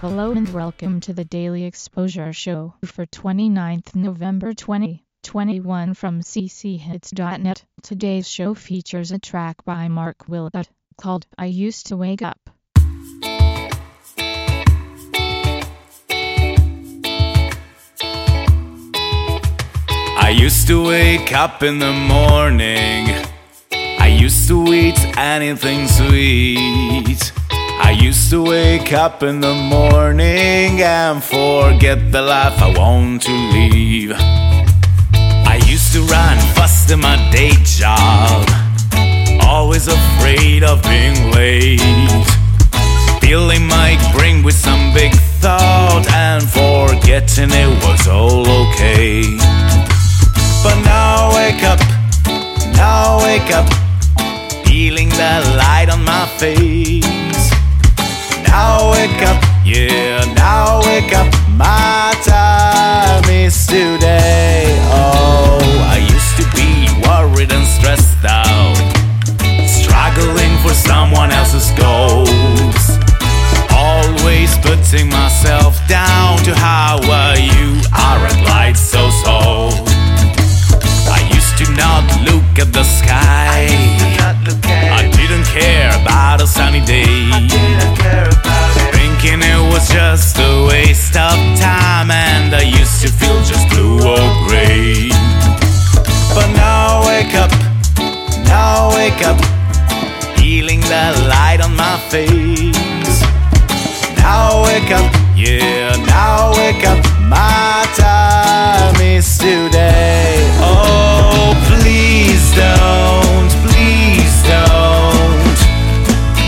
Hello and welcome to the Daily Exposure Show for 29th November 2021 from cchits.net. Today's show features a track by Mark Willett called I Used to Wake Up. I used to wake up in the morning. I used to eat anything sweet. I used to wake up in the morning and forget the life I want to live. I used to run fast in my day job, always afraid of being late. Feeling might bring with some big thought and forgetting it was all okay. But now I wake up, now I wake up, feeling the light on my face. My time is today. Now I wake up, feeling the light on my face. Now wake up, yeah, now wake up, my time is today. Oh, please don't, please don't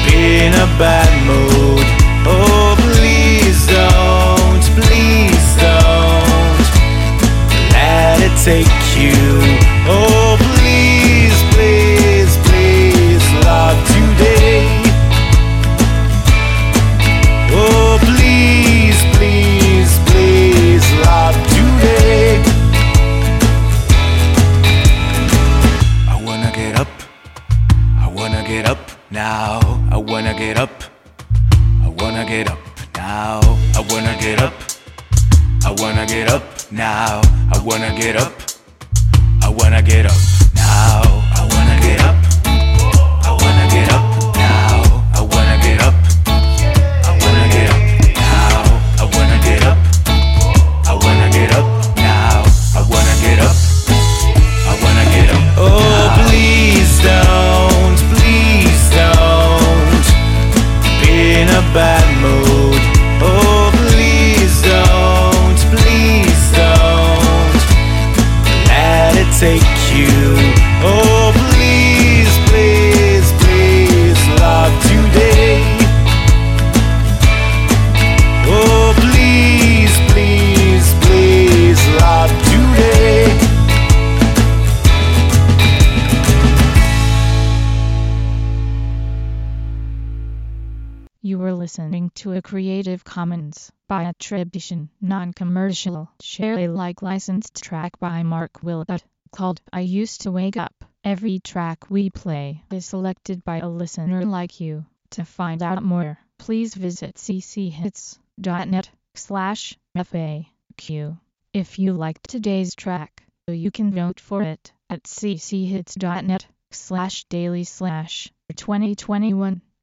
be in a bad mood. Oh, please don't, please don't let it take you. Oh, please, now. I wanna get up. I wanna get up now. I wanna get up. I wanna get up now. I wanna get up. I wanna get up now. I wanna get up. Listening to a Creative Commons by attribution, non-commercial, share Alike licensed track by Mark Willett called I Used to Wake Up. Every track we play is selected by a listener like you. To find out more, please visit cchits.net slash FAQ. If you liked today's track, you can vote for it at cchits.net slash daily slash 2021